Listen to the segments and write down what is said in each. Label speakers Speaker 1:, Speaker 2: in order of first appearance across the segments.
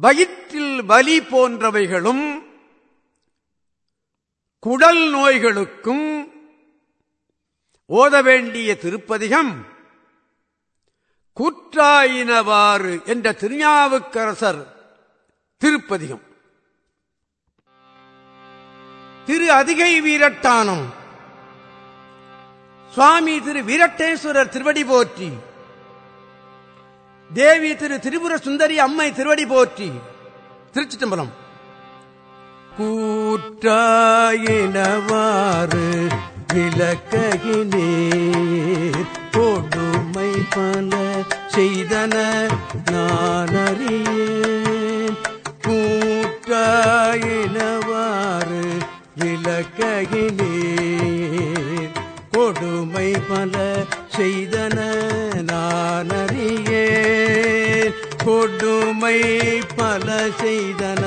Speaker 1: வயிற்றில் வலி போன்றவைகளும் குடல் நோய்களுக்கும் ஓத வேண்டிய திருப்பதிகம் கூற்றாயினவாறு என்ற திருஞாவுக்கரசர் திருப்பதிகம். திரு அதிகை வீரட்டானம் சுவாமி திரு வீரட்டேஸ்வரர் திருவடி போற்றி தேவி திரு திரிபுர சுந்தரி அம்மை திருவடி போற்றி. திருச்சி தம்பலம் கூற்றாயினவாறு விளக்ககினீர். கொடுமை பல செய்தன நானறியேன். கூற்றாயினவாறு விளக்ககினீர். கொடுமை பல செய்தன கொடுமை பல செய்தன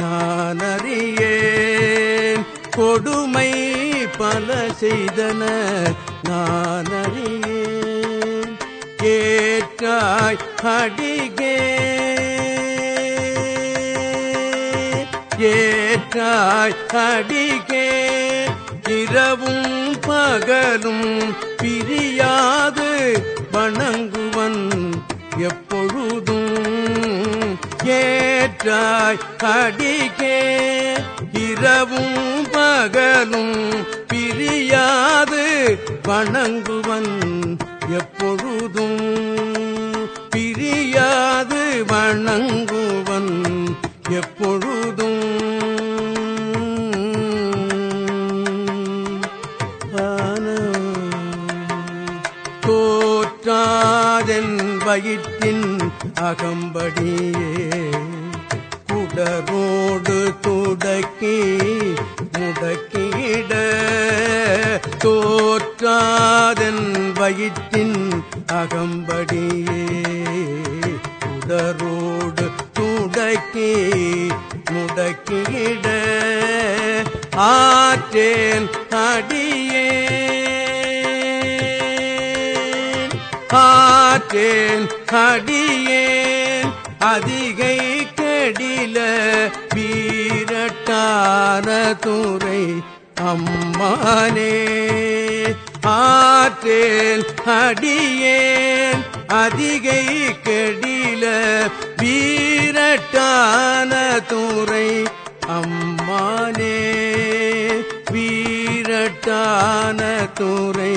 Speaker 1: நான் அறியேன் கொடுமை பல செய்தன நான் அறியேன் ஏற்றாய் அடிகே ஏற்றாய் அடிகே இரவும் பகலும் பிரியாது. வணங்குவன் ஏற்றாய் அடிகே. இரவும் பகலும் பிரியாது வணங்குவன் எப்பொழுதும். பிரியாது வணங்குவன் எப்பொழுதும். தோற்றாதென் வயிற்றின் அகம்படி முடக்கிட ஆற்றேன் அடியே ஆற்றேன் அடியேன். அதிகை கடில வீரட்டான துறை அம்மானே. ஆற்றேன் அடியேன். அதிகை கடில வீரட்டான துறை அம்மானே வீரட்டான துறை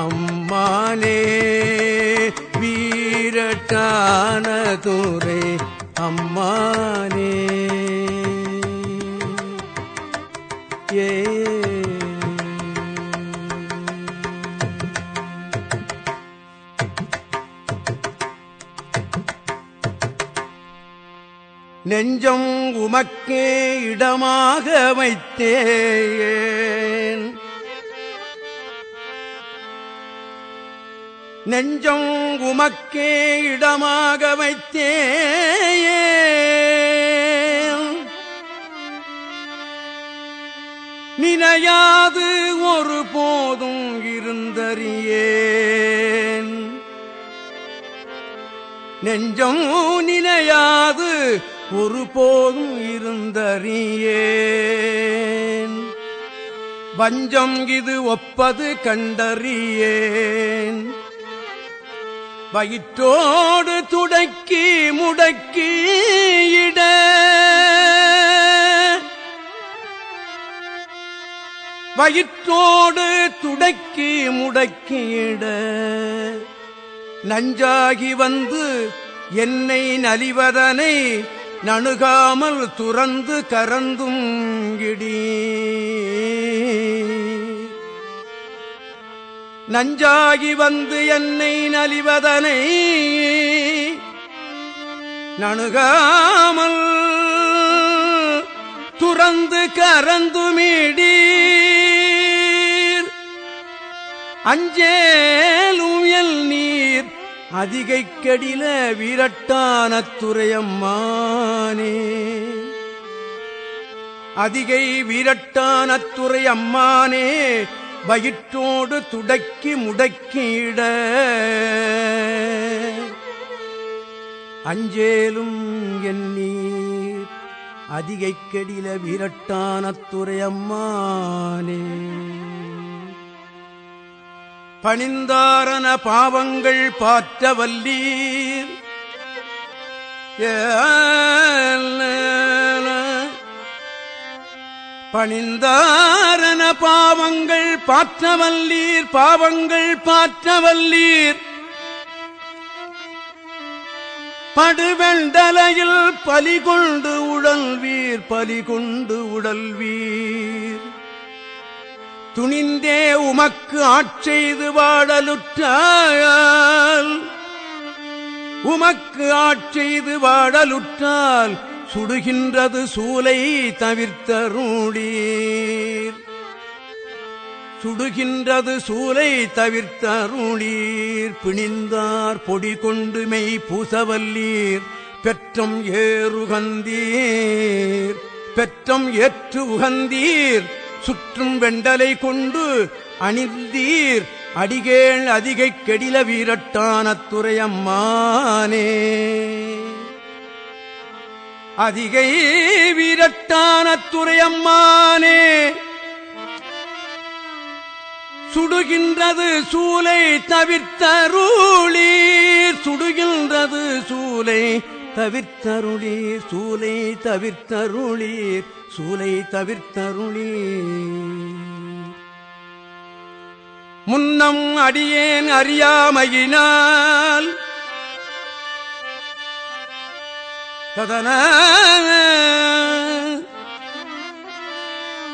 Speaker 1: அம்மானே வீரட்டான துறை அம்மானே. நெஞ்சம் உமக்கே இடமாக வைத்தேன். நெஞ்சம் உமக்கே இடமாக வைத்தேன். நினையாது ஒரு போதும் இருந்தறியேன். நெஞ்சம் நினையாது ஒரு போதும் இருந்தறியேன். வஞ்சம் இது ஒப்பது கண்டறியேன். வயிற்றோடு துடக்கி முடக்கி இட. வயிற்றோடு துடக்கி முடக்கியிட நஞ்சாகி வந்து என்னை நலிவதனை நணுகாமல் துறந்து கரந்தும் கிடி நஞ்சாகி வந்து என்னை நலிவதனை நணுகாமல் துறந்து கரந்துமிடீர் அஞ்சேலுயல் நீர் அதிகை கடில வீரட்டான துறையம்மானே அதிகை வீரட்டான துறை அம்மானே வயிற்றோடு துடக்கி முடக்கிட அஞ்சேலும் எண்ணீர் அதிகைக்கடில வீரட்டான துறையம்மானே பணிந்தாரன பாவங்கள் பாற்ற வல்லீர் பணிந்தாரன பாவங்கள் பாற்றவல்லீர் பாவங்கள் பாற்றவல்லீர் படுவெண்டலையில் பலிகொண்டு உடல்வீர் பலிகொண்டு உடல்வீர். துணிந்தே உமக்கு ஆட்செய்து வாடலுற்றால் உமக்கு ஆட்செய்து வாடலுற்றால் சுடுகின்றது சூலை தவிர்த்தருளீர். சுடுகின்றது சூலை தவிர்த்தருளீர். பிணிந்தார் பொடி கொண்டு மெய் பூசவல்லீர். பெற்றம் ஏறுகந்தீர் பெற்றம் ஏற்று உகந்தீர். சுற்றும் வெண்டலை கொண்டு அணிந்தீர். அடிகேள் அதிகைக் கெடில வீரட்டான துறையம்மானே. அதிகை வீரட்டான துறையம்மானே. சுடுகின்றது சூலை தவிர்த்தருளீர். சுடுகின்றது சூலை தவிர்த்தருளீர் சூலை தவிர்த்தருளீர் சூலை தவிர்த்தருளீர். முன்னம் அடியேன் அறியாமையினால் ததன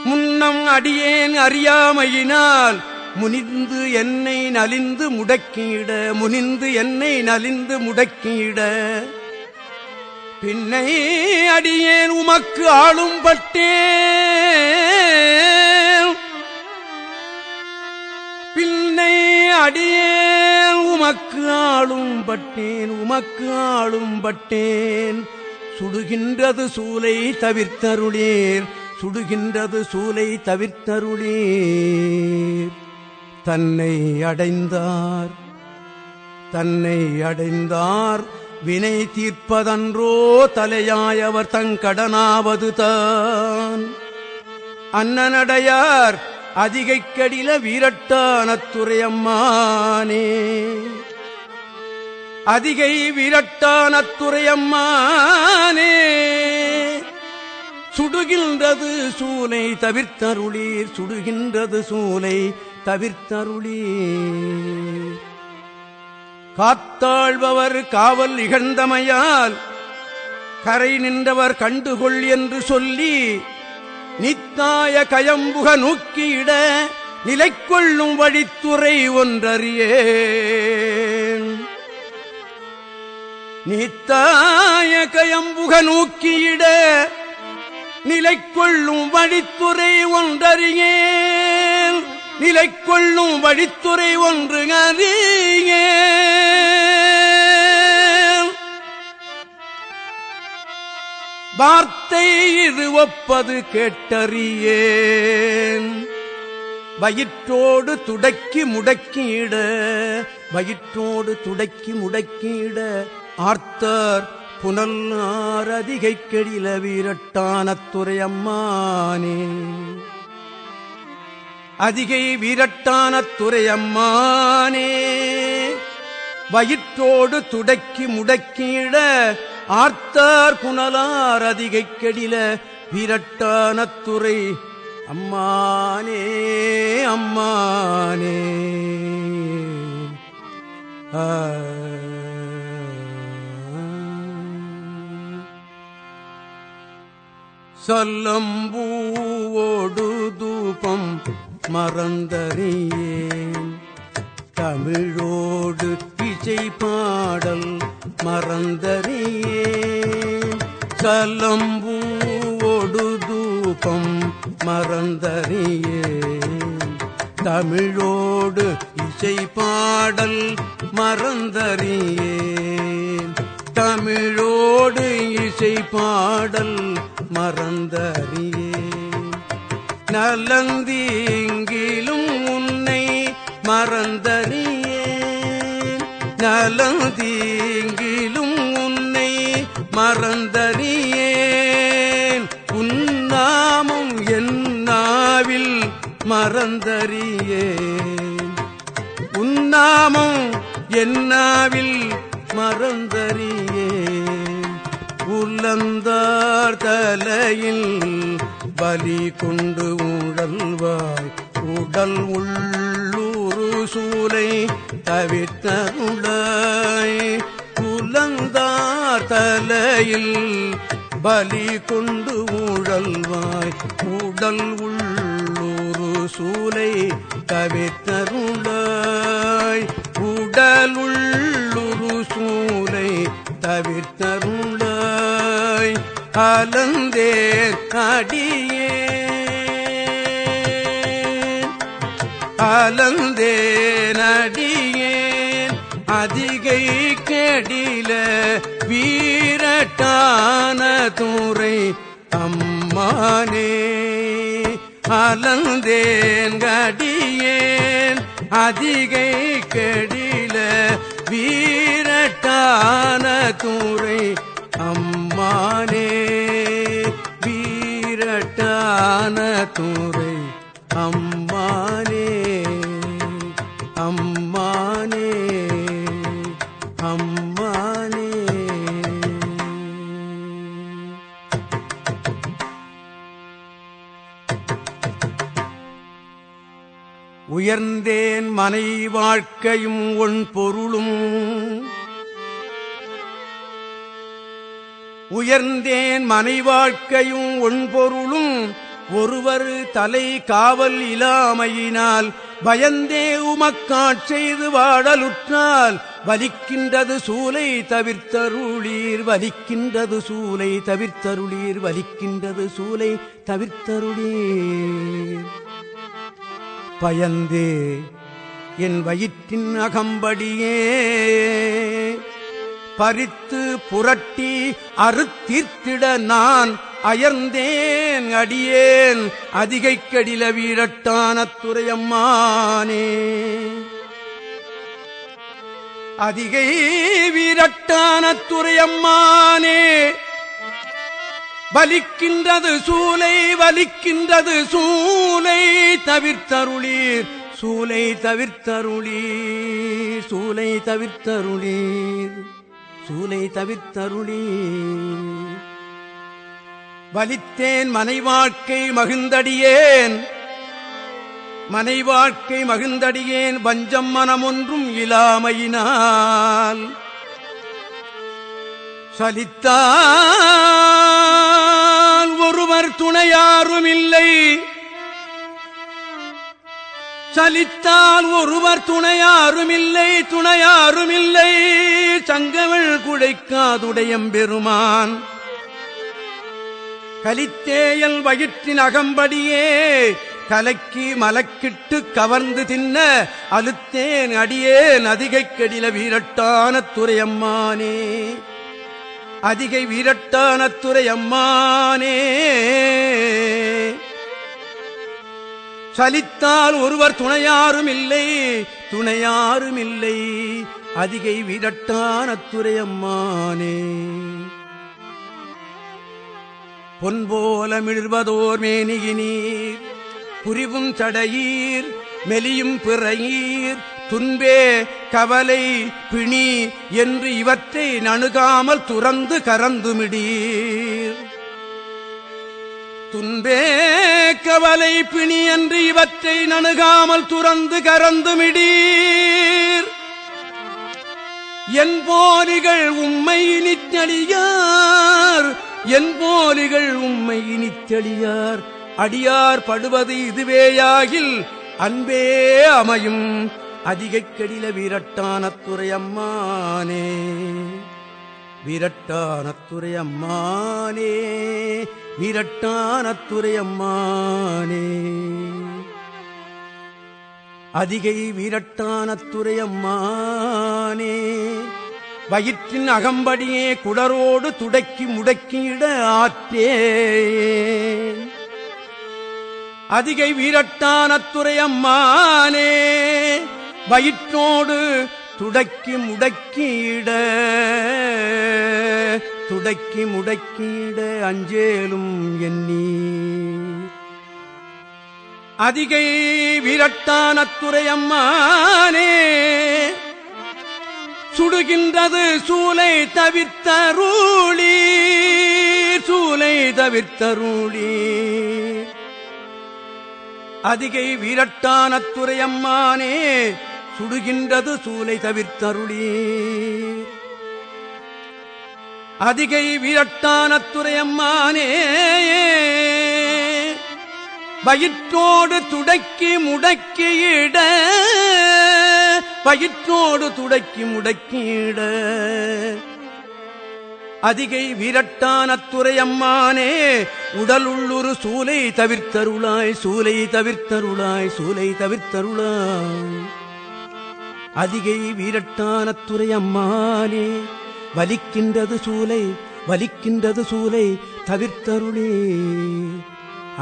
Speaker 1: முன்னம் அடியேன் அறியாமையினால் முனிந்து என்னை நலிந்து முடக்கியிட முனிந்து என்னை நலிந்து முடக்கியிட பின்னை அடியேன் உமக்கு ஆளும் பட்டே பின்னை அடியேன் உமக்கு ஆளும் பட்டேன் உமக்கு ஆளும் பட்டேன் சுடுகின்றது சூலை தவிர்த்தருளீர் சுடுகின்றது சூலை தவிர்த்தருளீர். தன்னை அடைந்தார் தன்னை அடைந்தார் வினை தீர்ப்பதன்றோ தலையாயவர் தங்கடனாவது தான். அன்னனடையார் அதிகைக்கடில வீரட்டான துறையம்மானே. அதிகை வீரட்டான துறையம்மானே. சுடுகின்றது சூலை தவிர்த்தருளீர் சுடுகின்றது சூலை தவிர்த்தருளீர். காத்தாழ்பவர் காவல் இகழ்ந்தமையால் கரை நின்றவர் கண்டுகொள் என்று சொல்லி நித்தாய கயம்புக நோக்கியிட நிலை கொள்ளும் வழித்துறை ஒன்றறியே நித்தாய கயம்புக நோக்கியிட நிலை கொள்ளும் வழித்துறை ஒன்றறியே நிலை கொள்ளும் வழித்துறை ஒன்று அறிய. வார்த்தை இது ஒப்பது கேட்டறியேன். வயிற்றோடு துடக்கி முடக்கியிட வயிற்றோடு துடக்கி முடக்கியிட ஆர்த்தர் புனல் ஆரதிகை கெடில வீரட்டான துறையம்மானே அதிகை வீரட்டான துறையம்மானே வயிற்றோடு துடக்கி முடக்கிட ஆர்த்தார் புனலார் அதிகை கெடில வீரட்டான துறை அம்மானே அம்மானே. ஆ. சொல்லம்பூவோடு தூபம் மறந்தறியேன். தமிழோடு இசை பாடல் மறந்தறியேன். கலம்பூவோடு தூபம் மறந்தறியேன். தமிழோடு இசை பாடல் மறந்தறியேன். தமிழோடு இசை பாடல் மறந்தறியே நலந்தீங்கிலும் உன்னை மறந்தறியே நலந்தீங்கிலும் உன்னை மறந்தறியேன். உன்னாமம் என்னாவில் மறந்தறியேன். உன்னாமம் என்னாவில் மறந்தறியேன். உலந்தார் தலையில் பலி கொண்டு உடல்வாய் உடல் உள்ளூரு சூலை தவிர்த்த உடாய் புலந்தார் தலையில் பலி கொண்டு ஊழல்வாய் உடல் உள்ளூரு சூலை தவிர்த்தருளாய் உடல் உள்ளுரு சூலை தவிர்த்தருளாய் அலந்தேர் அடியே. அலந்தேனடியேன் அதிகை கெடில வீரட்டான தூரை அம்மானே. அலந்தேன் கடியேன் அதிகை கெடில வீரட்டான தூரை அம்மானே வீரட்டான துறை அம்மானே அம்மானே அம்மானே. உயர்ந்தேன் மனை வாழ்க்கையும் ஒன் பொருளும். உயர்ந்தேன் மனை வாழ்க்கையும் ஒருவர் தலை காவல் இலாமையினால் பயந்தே உமக்காட் செய்து வாழலுற்றால் வலிக்கின்றது சூலை தவிர்த்தருளீர் வலிக்கின்றது சூலை தவிர்த்தருளீர் வலிக்கின்றது சூலை தவிர்த்தருளீர். பயந்தே என் வயிற்றின் அகம்படியே. பறித்து புரட்டி அறுத்தீர்த்திட நான் அயர்ந்தேன் அடியேன். அதிகைக்கடில வீரட்டான துறையம்மானே அதிகை வீரட்டான துறையம்மானே வலிக்கின்றது சூலை வலிக்கின்றது சூலை தவிர்த்தருளீர். சூலை தவிர்த்தருளீர் சூலை தவிர்த்தருளீர். சூலை தவிர்த்தருளீர் வலித்தேன் மனை வாழ்க்கை மகிழ்ந்தடியேன். மனை வாழ்க்கை மகிழ்ந்தடியேன் வஞ்சம் மனமொன்றும் இலாமையினால். சலித்தான் ஒருவர் துணையாரும் இல்லை சலித்தால் ஒருவர் துணையாரும் இல்லை துணையாரும் இல்லை சங்கவள் குழைக்காதுடையம் பெருமான். கலித்தேயல் வயிற்றின் அகம்படியே கலக்கி மலக்கிட்டு கவர்ந்து தின்ன அழுத்தேன் அடியே அதிகைக் கடில வீரட்டான துறையம்மானே. அதிகை வீரட்டான துறையம்மானே. சலித்தால் ஒருவர் துணையாரும் இல்லை துணையாரும் இல்லை அதிகை வீரட்டான துறையம்மானே பொன்போல மிழ்வதோர் மேனியினீர் புரிவும் தடையீர் மெலியும் பிறையீர் துன்பே கவலை பிணி என்று இவற்றை நணுகாமல் துறந்து கறந்துமிடீர். துன்பே கவலை பிணி என்று இவற்றை நணுகாமல் துறந்து கறந்துமிடீர் என் போலிகள் உம்மை இனித்தடியார் என் போலிகள் உம்மை இனித்தடியார் அடியார் படுவது இதுவேயாகில் அன்பே அமையும். அதிகைக் கடில வீரட்டான துறையம்மானே வீரட்டான துறையம்மானே வீரட்டான துறையம்மானே அதிகை வீரட்டான துறையம்மானே வயிற்றின் அகம்படியே குடரோடு துடக்கி முடக்கியிட ஆற்றே. அதிகை வீரட்டான துறையம்மானே வயிற்றோடு துடக்கி முடக்கியிட துடக்கி முடக்கியிட அஞ்சேலும் எண்ணி அதிகை விரட்டானத்துறையம்மானே சுடுகின்றது சூலை தவிர்த்தருளி சூலை தவிர்த்தருளி அதிகை வீரட்டானத்துறையம்மானே சுடுகின்றது சூலை தவிர்த்தருளி. அதிகை வீரட்டானத்துறையம்மானே பயிற்றோடு துடக்கி முடக்கியிட பயிற்றோடு துடக்கி முடக்கியிட அதிகை வீரட்டானத்துறையம்மானே உடல் உள்ளுரு சூலை தவிர்த்தருளாய் சூலை தவிர்த்தருளாய் சூலை தவிர்த்தருளாய் அதிகை வீரட்டானத்துறையம்மானே வலிக்கின்றது சூலை வலிக்கின்றது சூலை தவிர்த்தருளே.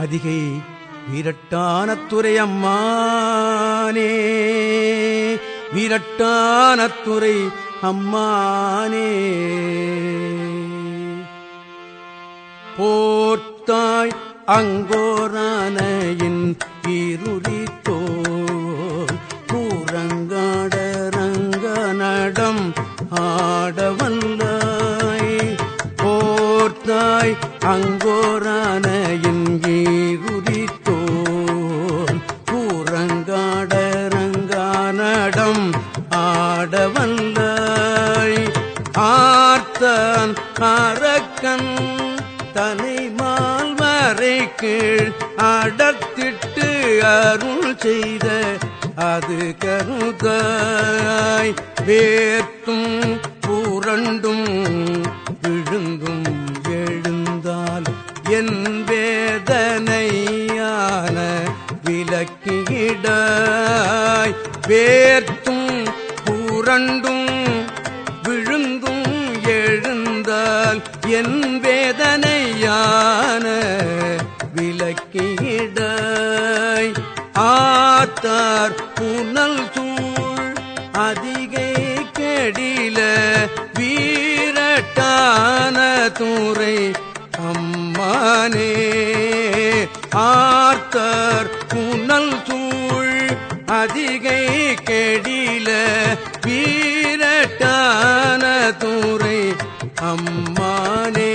Speaker 1: அதிகை வீரட்டானத்துறையம்மானே வீரட்டானத்துறை அம்மானே போர்த்தாய் அங்கோரானையின் இருரித்தோ ஆடவல்லாய் போர்த்தாய் அங்கோரானையின் இருரித்தோ பூரங்காடரங்கானடம் ஆடவல்லாய் ஆர்த்தான் அரக்கன் தனிமால் வரை கீழ் அடத்திட்டு அருள் செய்த அது கருதாய் வேற் கொண்டும் விழுங்கும் எழுந்தால் என் வேதனையான விலக்கிடாய் வேர்த்தும் புரண்டும் விழுந்தும் எழுந்தால் என் வேதனையான விலக்கிடாய் ஆத்தார் வீரட்டான தூரை அம்மானே ஆர்த்தர் புனல் தூள் அதிகை கெடில வீரட்டான தூரை அம்மானே.